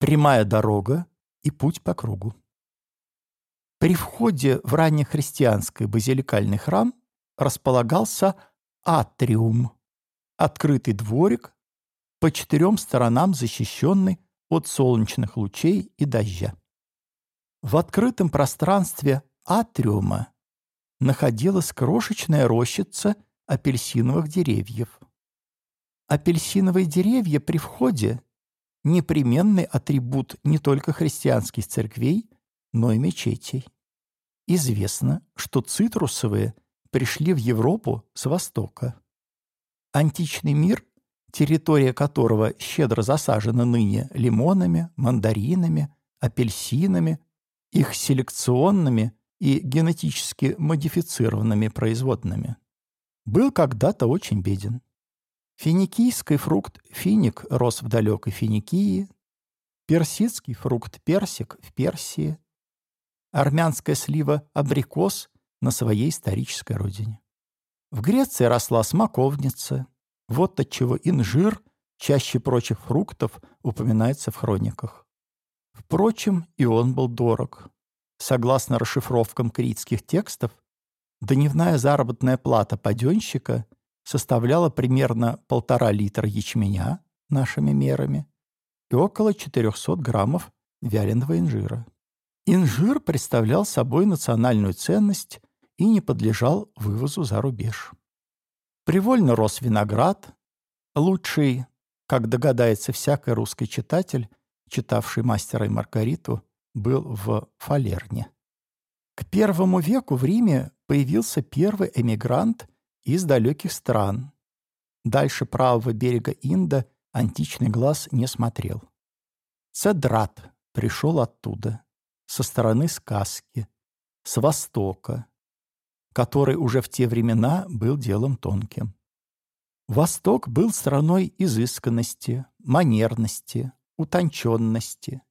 прямая дорога и путь по кругу. При входе в раннехристианский базиликальный храм располагался атриум, открытый дворик, по четырем сторонам защищенный от солнечных лучей и дождя. В открытом пространстве атриума находилась крошечная рощица апельсиновых деревьев. Апельсиновые деревья при входе – непременный атрибут не только христианских церквей, но и мечетей. Известно, что цитрусовые пришли в Европу с востока. Античный мир, территория которого щедро засажена ныне лимонами, мандаринами, апельсинами, их селекционными и генетически модифицированными производными, был когда-то очень беден. Финикийский фрукт финик рос в далекой Финикии, персидский фрукт персик в Персии, армянская слива абрикос на своей исторической родине. В Греции росла смоковница, вот отчего инжир чаще прочих фруктов упоминается в хрониках. Впрочем, и он был дорог. Согласно расшифровкам критских текстов, дневная заработная плата паденщика составляла примерно полтора литра ячменя нашими мерами и около 400 граммов вяленого инжира. Инжир представлял собой национальную ценность и не подлежал вывозу за рубеж. Привольно рос виноград, лучший, как догадается всякий русский читатель, читавший «Мастера и Маргариту», был в Фалерне. К первому веку в Риме появился первый эмигрант из далеких стран. Дальше правого берега Инда античный глаз не смотрел. Цедрат пришел оттуда со стороны сказки, с востока, который уже в те времена был делом тонким. Восток был страной изысканности, манерности, утонченности,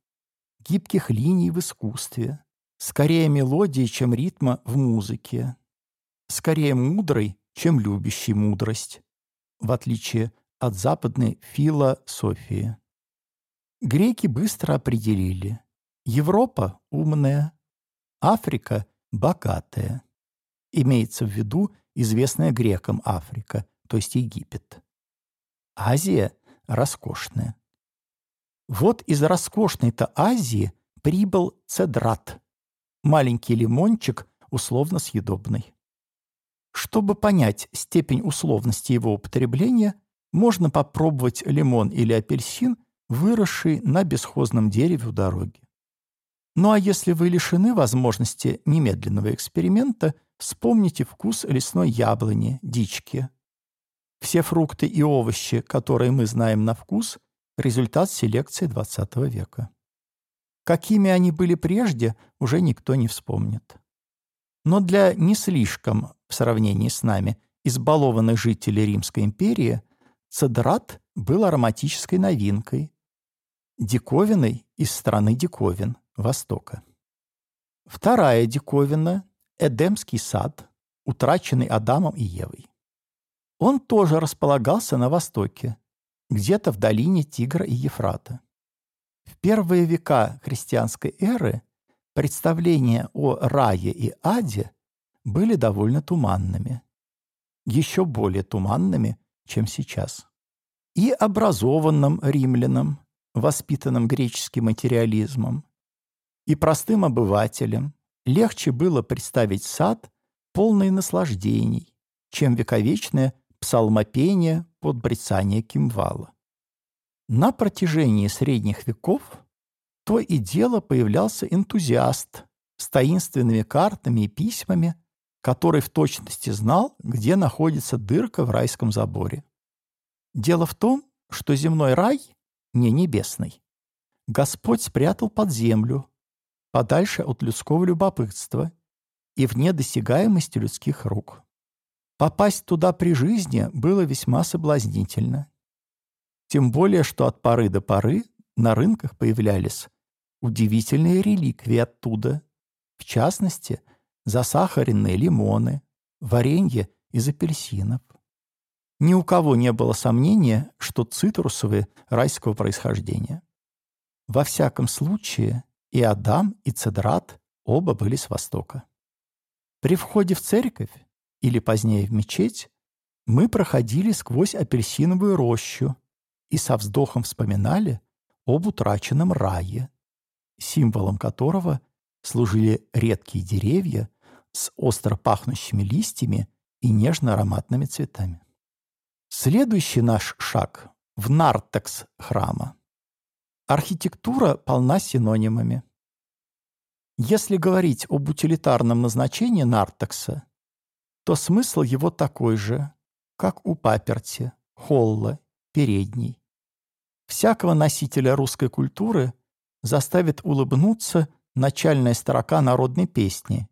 гибких линий в искусстве, скорее мелодии, чем ритма в музыке, скорее мудрой, чем любящей мудрость, в отличие от западной философии. Греки быстро определили, Европа умная, Африка богатая. Имеется в виду известная грекам Африка, то есть Египет. Азия роскошная. Вот из роскошной-то Азии прибыл цедрат, маленький лимончик, условно съедобный. Чтобы понять степень условности его употребления, можно попробовать лимон или апельсин, выросший на бесхозном дереве у дороги. Ну а если вы лишены возможности немедленного эксперимента, вспомните вкус лесной яблони, дички. Все фрукты и овощи, которые мы знаем на вкус, результат селекции XX века. Какими они были прежде, уже никто не вспомнит. Но для не слишком, в сравнении с нами, избалованных жителей Римской империи, цедрат был ароматической новинкой, диковиной из страны диковин – Востока. Вторая диковина – Эдемский сад, утраченный Адамом и Евой. Он тоже располагался на востоке, где-то в долине Тигра и Ефрата. В первые века христианской эры представления о рае и аде были довольно туманными, еще более туманными, чем сейчас. И образованным римлянам, воспитанным греческим материализмом, и простым обывателям легче было представить сад, полный наслаждений, чем вековечное псалмопение под брецание кимвала. На протяжении средних веков то и дело появлялся энтузиаст с таинственными картами и письмами, который в точности знал, где находится дырка в райском заборе. Дело в том, что земной рай не небесный. Господь спрятал под землю, подальше от людского любопытства и вне досягаемости людских рук. Попасть туда при жизни было весьма соблазнительно. Тем более, что от поры до поры на рынках появлялись удивительные реликвии оттуда, в частности, засахаренные лимоны, варенье из апельсинов. Ни у кого не было сомнения, что цитрусовые райского происхождения. Во всяком случае, и Адам, и Цедрат оба были с востока. При входе в церковь, или позднее в мечеть, мы проходили сквозь апельсиновую рощу и со вздохом вспоминали об утраченном рае, символом которого служили редкие деревья с остро пахнущими листьями и нежно-ароматными цветами. Следующий наш шаг в нартекс храма. Архитектура полна синонимами. Если говорить об утилитарном назначении нартекса, то смысл его такой же, как у паперти, холла, передней. Всякого носителя русской культуры заставит улыбнуться начальная строка народной песни,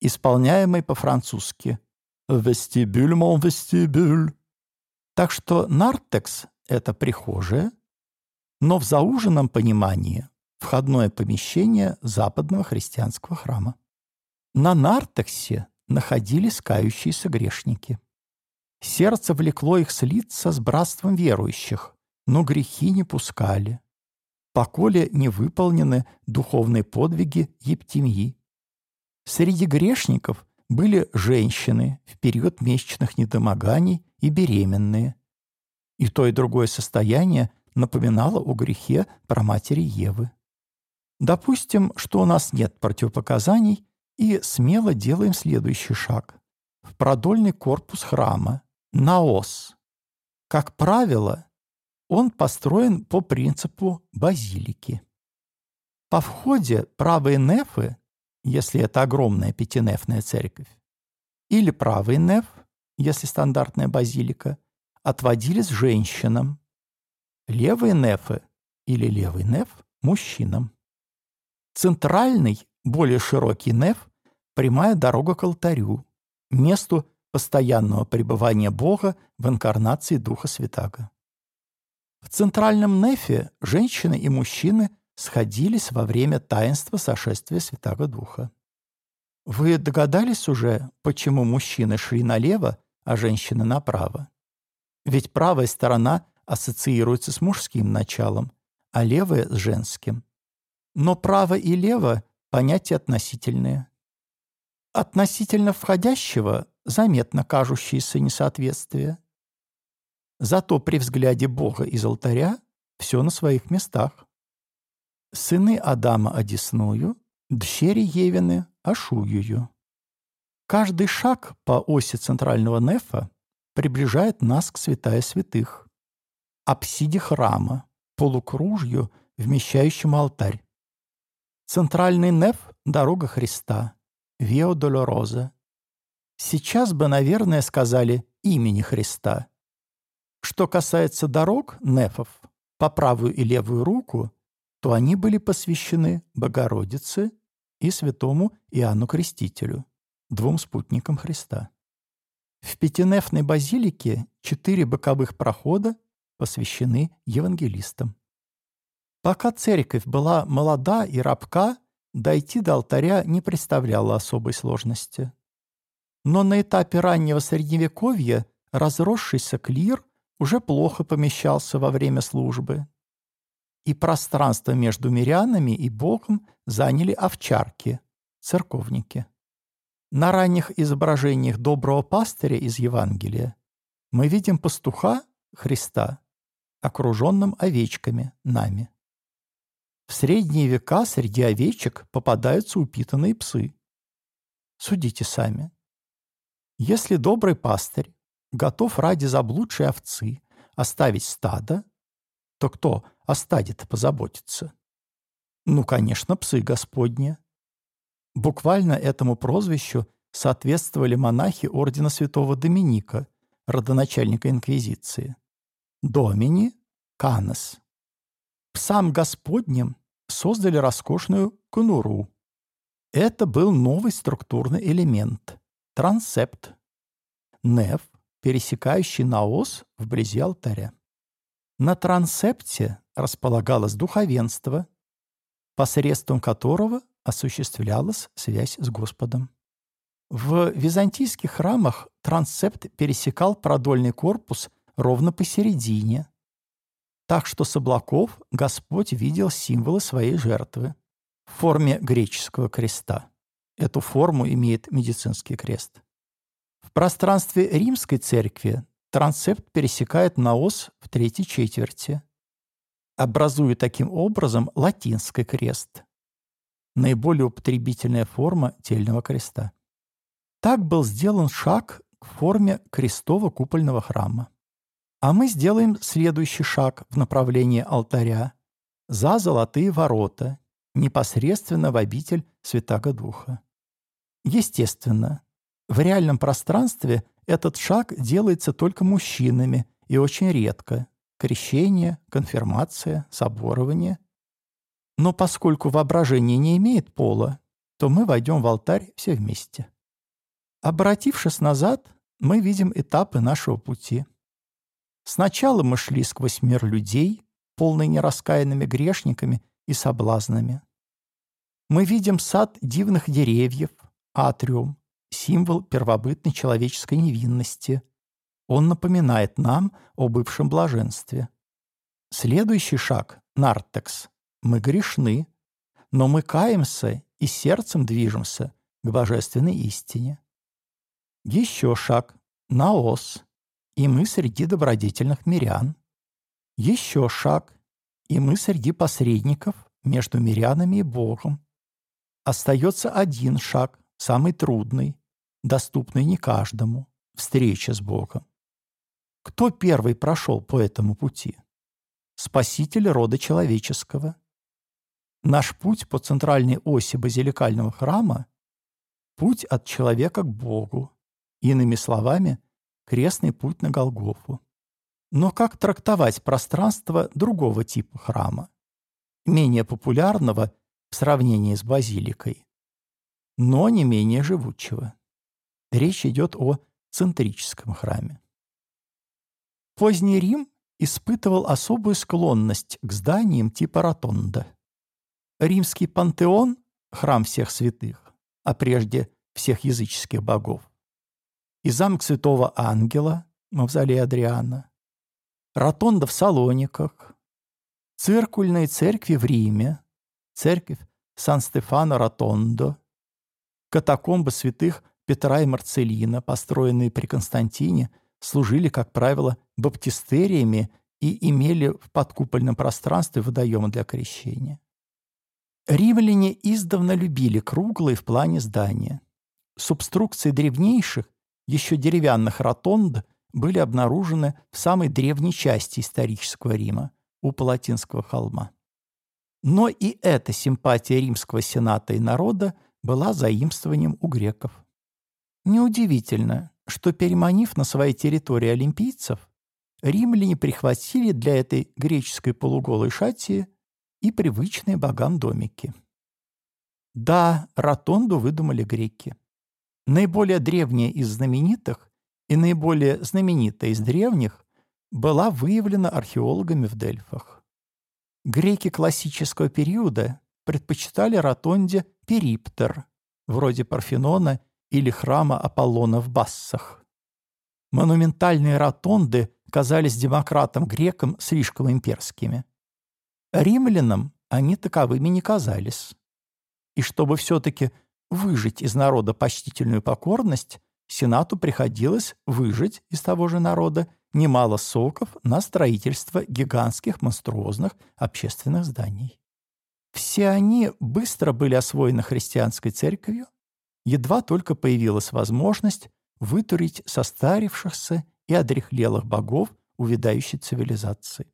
исполняемой по-французски «Вестибюль, мон вестибюль». Так что нартекс — это прихожая, но в зауженном понимании входное помещение западного христианского храма. На нартексе находились кающиеся грешники. Сердце влекло их слиться с братством верующих, но грехи не пускали поколе не выполнены духовные подвиги Ептимии. Среди грешников были женщины в период месячных недомоганий и беременные. И то и другое состояние напоминало о грехе про матери Евы. Допустим, что у нас нет противопоказаний, и смело делаем следующий шаг. В продольный корпус храма, наос. Как правило, он построен по принципу базилики. По входе правые нефы, если это огромная пятинефная церковь, или правый неф, если стандартная базилика, отводились женщинам, левые нефы или левый неф – мужчинам. Центральный, более широкий неф – прямая дорога к алтарю, месту постоянного пребывания Бога в инкарнации Духа Святаго. В центральном нефе женщины и мужчины сходились во время таинства сошествия Святого Духа. Вы догадались уже, почему мужчины шли налево, а женщины направо? Ведь правая сторона ассоциируется с мужским началом, а левая — с женским. Но право и лево — понятия относительные. Относительно входящего заметно кажущееся несоответствие. Зато при взгляде Бога из алтаря все на своих местах. Сыны Адама одесную, дщери Евины Ашуюю. Каждый шаг по оси центрального нефа приближает нас к святая святых, апсиде храма, полукружью, вмещающему алтарь. Центральный неф — дорога Христа, Вио Долороза. Сейчас бы, наверное, сказали имени Христа — что касается дорог, нефов, по правую и левую руку, то они были посвящены Богородице и святому Иоанну Крестителю, двум спутникам Христа. В пятинефной базилике четыре боковых прохода посвящены евангелистам. Пока церковь была молода и рабка, дойти до алтаря не представляло особой сложности. Но на этапе раннего Средневековья разросшийся клир уже плохо помещался во время службы. И пространство между мирянами и Богом заняли овчарки, церковники. На ранних изображениях доброго пастыря из Евангелия мы видим пастуха Христа, окруженным овечками, нами. В средние века среди овечек попадаются упитанные псы. Судите сами. Если добрый пастырь готов ради заблудшей овцы оставить стадо, то кто о стаде-то позаботится? Ну, конечно, псы Господни. Буквально этому прозвищу соответствовали монахи ордена святого Доминика, родоначальника Инквизиции. Домини – Канес. Псам Господним создали роскошную конуру. Это был новый структурный элемент – трансепт. Неф пересекающий наос вблизи алтаря. На трансепте располагалось духовенство, посредством которого осуществлялась связь с Господом. В византийских храмах трансепт пересекал продольный корпус ровно посередине. так что с облаков Господь видел символы своей жертвы в форме греческого креста. Эту форму имеет медицинский крест. В пространстве римской церкви трансепт пересекает наос в третьей четверти, образуя таким образом латинский крест, наиболее употребительная форма тельного креста. Так был сделан шаг к форме крестово-купольного храма. А мы сделаем следующий шаг в направлении алтаря за золотые ворота, непосредственно в обитель Святаго Духа. Естественно, в реальном пространстве этот шаг делается только мужчинами и очень редко. Крещение, конфирмация, соборование. Но поскольку воображение не имеет пола, то мы войдем в алтарь все вместе. Обратившись назад, мы видим этапы нашего пути – Сначала мы шли сквозь мир людей, полный нераскаянными грешниками и соблазнами. Мы видим сад дивных деревьев, атриум, символ первобытной человеческой невинности. Он напоминает нам о бывшем блаженстве. Следующий шаг — нартекс. Мы грешны, но мы каемся и сердцем движемся к божественной истине. Еще шаг — наос и мы среди добродетельных мирян. Еще шаг, и мы среди посредников между мирянами и Богом. Остается один шаг, самый трудный, доступный не каждому — встреча с Богом. Кто первый прошел по этому пути? Спаситель рода человеческого. Наш путь по центральной оси базиликального храма — путь от человека к Богу. Иными словами, крестный путь на Голгофу. Но как трактовать пространство другого типа храма, менее популярного в сравнении с базиликой, но не менее живучего? Речь идет о центрическом храме. Поздний Рим испытывал особую склонность к зданиям типа ротонда. Римский пантеон – храм всех святых, а прежде всех языческих богов, и замок Святого Ангела, мавзолей Адриана, ротонда в Салониках, циркульные церкви в Риме, церковь Сан-Стефано-Ротондо, катакомбы святых Петра и Марцелина, построенные при Константине, служили, как правило, баптистериями и имели в подкупольном пространстве водоемы для крещения. Римляне издавна любили круглые в плане здания. Субструкции древнейших еще деревянных ротонд были обнаружены в самой древней части исторического Рима, у Палатинского холма. Но и эта симпатия римского сената и народа была заимствованием у греков. Неудивительно, что, переманив на своей территории олимпийцев, римляне прихватили для этой греческой полуголой шатии и привычные богам домики. Да, ротонду выдумали греки. Наиболее древняя из знаменитых и наиболее знаменитая из древних была выявлена археологами в Дельфах. Греки классического периода предпочитали ротонде периптер, вроде Парфенона или храма Аполлона в Бассах. Монументальные ротонды казались демократам-грекам слишком имперскими. Римлянам они таковыми не казались. И чтобы все-таки выжить из народа почтительную покорность, Сенату приходилось выжить из того же народа немало соков на строительство гигантских монструозных общественных зданий. Все они быстро были освоены христианской церковью, едва только появилась возможность вытурить состарившихся и одрехлелых богов увядающей цивилизации.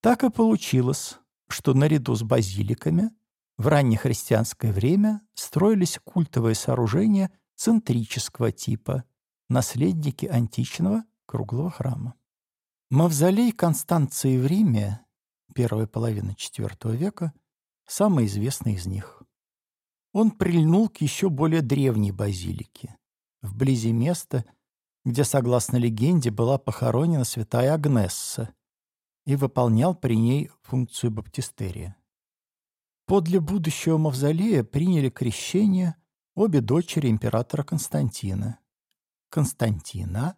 Так и получилось, что наряду с базиликами – в раннехристианское время строились культовые сооружения центрического типа, наследники античного круглого храма. Мавзолей Констанции в Риме, первая половина IV века, самый известный из них. Он прильнул к еще более древней базилике, вблизи места, где, согласно легенде, была похоронена святая Агнесса и выполнял при ней функцию баптистерия. Подле будущего мавзолея приняли крещение обе дочери императора Константина. Константина,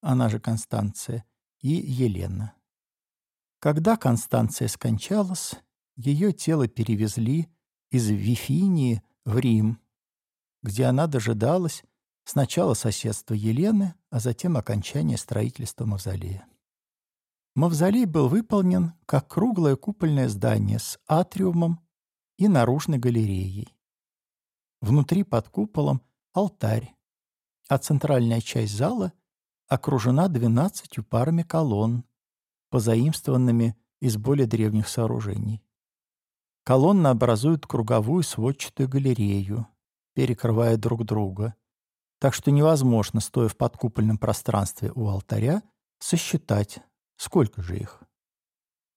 она же Констанция, и Елена. Когда Констанция скончалась, ее тело перевезли из Вифинии в Рим, где она дожидалась сначала соседства Елены, а затем окончания строительства мавзолея. Мавзолей был выполнен как круглое купольное здание с атриумом и наружной галереей. Внутри под куполом алтарь, а центральная часть зала окружена двенадцатью парами колонн, позаимствованными из более древних сооружений. Колонны образуют круговую сводчатую галерею, перекрывая друг друга, так что невозможно, стоя в подкупольном пространстве у алтаря, сосчитать, сколько же их.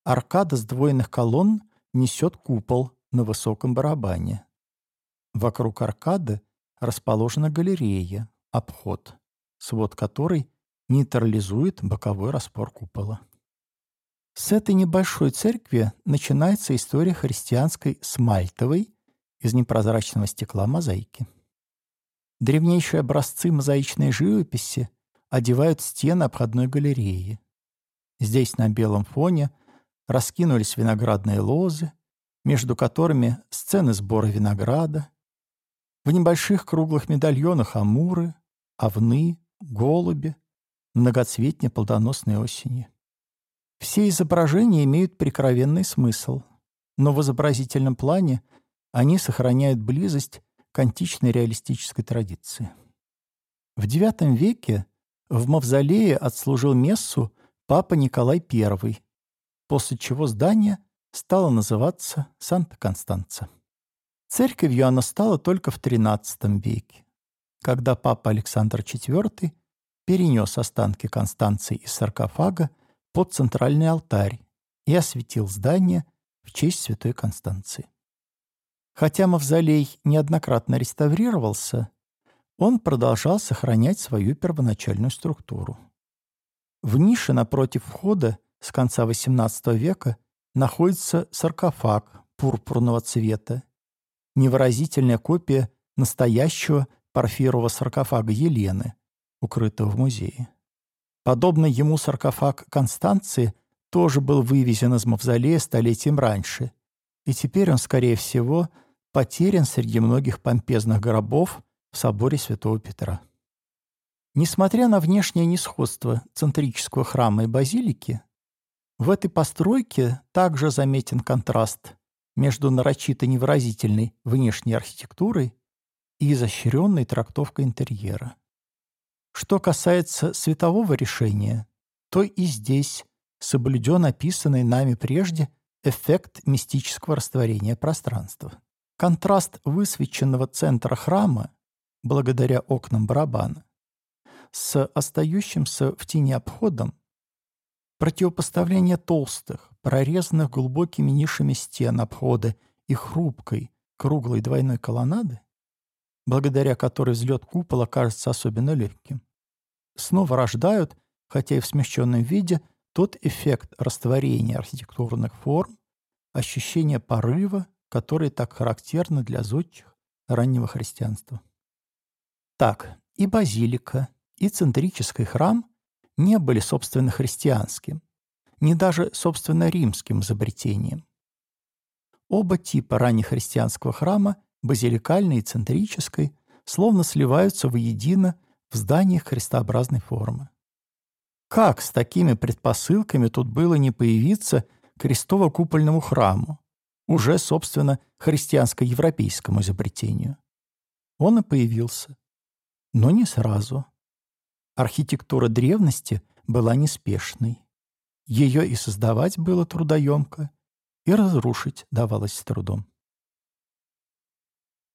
Аркада сдвоенных колонн несет купол на высоком барабане. Вокруг аркады расположена галерея, обход, свод которой нейтрализует боковой распор купола. С этой небольшой церкви начинается история христианской смальтовой из непрозрачного стекла мозаики. Древнейшие образцы мозаичной живописи одевают стены обходной галереи. Здесь на белом фоне раскинулись виноградные лозы, между которыми сцены сбора винограда. В небольших круглых медальонах амуры, овны, голуби, многоцветнее плодоносной осени. Все изображения имеют прикровенный смысл, но в изобразительном плане они сохраняют близость к античной реалистической традиции. В IX веке в мавзолее отслужил мессу папа Николай I, после чего здание стало называться Санта-Констанца. Церковью оно стало только в XIII веке, когда папа Александр IV перенес останки Констанции из саркофага под центральный алтарь и осветил здание в честь святой Констанции. Хотя мавзолей неоднократно реставрировался, он продолжал сохранять свою первоначальную структуру. В нише напротив входа с конца XVIII века находится саркофаг пурпурного цвета, невыразительная копия настоящего парфирового саркофага Елены, укрытого в музее. Подобно ему саркофаг Констанции тоже был вывезен из мавзолея столетием раньше, и теперь он, скорее всего, потерян среди многих помпезных гробов в соборе Святого Петра. Несмотря на внешнее несходство центрического храма и базилики, в этой постройке также заметен контраст между нарочито невыразительной внешней архитектурой и изощренной трактовкой интерьера. Что касается светового решения, то и здесь соблюден описанный нами прежде эффект мистического растворения пространства. Контраст высвеченного центра храма, благодаря окнам барабана, с остающимся в тени обходом, противопоставление толстых, прорезанных глубокими нишами стен обхода и хрупкой, круглой двойной колоннады, благодаря которой взлет купола кажется особенно легким, снова рождают, хотя и в смягченном виде, тот эффект растворения архитектурных форм, ощущение порыва, который так характерно для зодчих раннего христианства. Так, и базилика, и центрический храм не были собственно христианским, не даже собственно римским изобретением. Оба типа раннехристианского храма, базиликальный и центрический, словно сливаются воедино в зданиях христообразной формы. Как с такими предпосылками тут было не появиться крестово-купольному храму, уже, собственно, христианско-европейскому изобретению? Он и появился. Но не сразу. Архитектура древности была неспешной. Ее и создавать было трудоемко, и разрушить давалось с трудом.